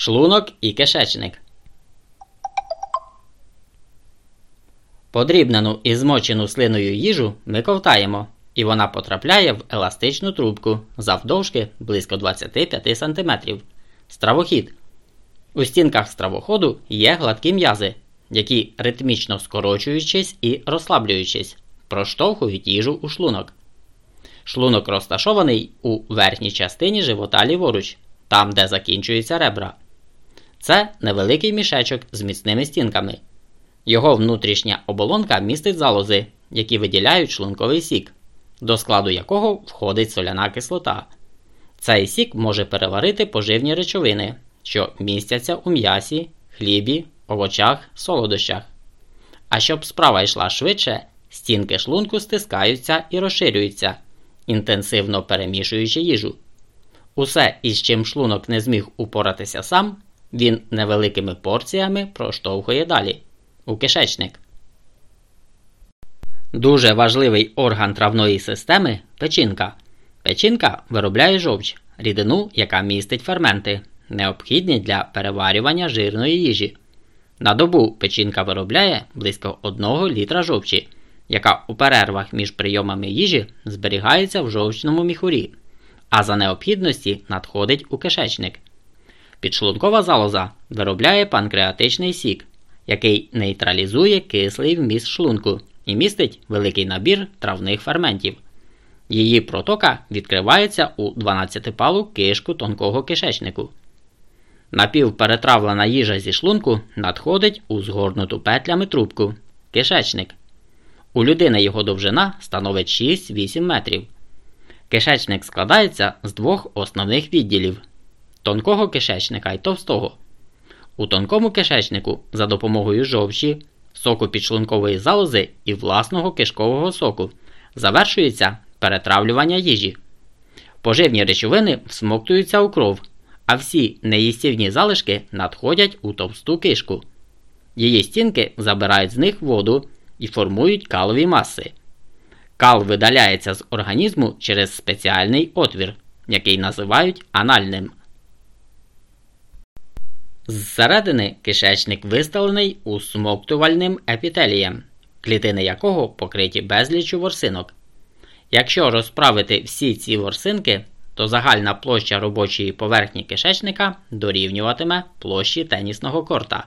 Шлунок і кишечник. Подрібнену і змочену слиною їжу ми ковтаємо, і вона потрапляє в еластичну трубку завдовжки близько 25 см. Стравохід. У стінках стравоходу є гладкі м'язи, які ритмічно скорочуючись і розслаблюючись, проштовхують їжу у шлунок. Шлунок розташований у верхній частині живота ліворуч, там де закінчуються ребра. Це невеликий мішечок з міцними стінками. Його внутрішня оболонка містить залози, які виділяють шлунковий сік, до складу якого входить соляна кислота. Цей сік може переварити поживні речовини, що містяться у м'ясі, хлібі, овочах, солодощах. А щоб справа йшла швидше, стінки шлунку стискаються і розширюються, інтенсивно перемішуючи їжу. Усе, із чим шлунок не зміг упоратися сам, він невеликими порціями проштовхує далі у кишечник. Дуже важливий орган травної системи печінка. Печінка виробляє жовч, рідину, яка містить ферменти, необхідні для переварювання жирної їжі. На добу печінка виробляє близько 1 літра жовчі, яка у перервах між прийомами їжі зберігається в жовчному міхурі, а за необхідності надходить у кишечник. Підшлункова залоза виробляє панкреатичний сік, який нейтралізує кислий вміст шлунку і містить великий набір травних ферментів. Її протока відкривається у 12-палу кишку тонкого кишечнику. Напівперетравлена їжа зі шлунку надходить у згорнуту петлями трубку кишечник. У людини його довжина становить 6-8 метрів. Кишечник складається з двох основних відділів тонкого кишечника і товстого. У тонкому кишечнику за допомогою жовчі, соку підшлункової залози і власного кишкового соку завершується перетравлювання їжі. Поживні речовини всмоктуються у кров, а всі неїстівні залишки надходять у товсту кишку. Її стінки забирають з них воду і формують калові маси. Кал видаляється з організму через спеціальний отвір, який називають анальним. Зсередини кишечник виставлений усмоктувальним епітелієм, клітини якого покриті безліччю ворсинок. Якщо розправити всі ці ворсинки, то загальна площа робочої поверхні кишечника дорівнюватиме площі тенісного корта.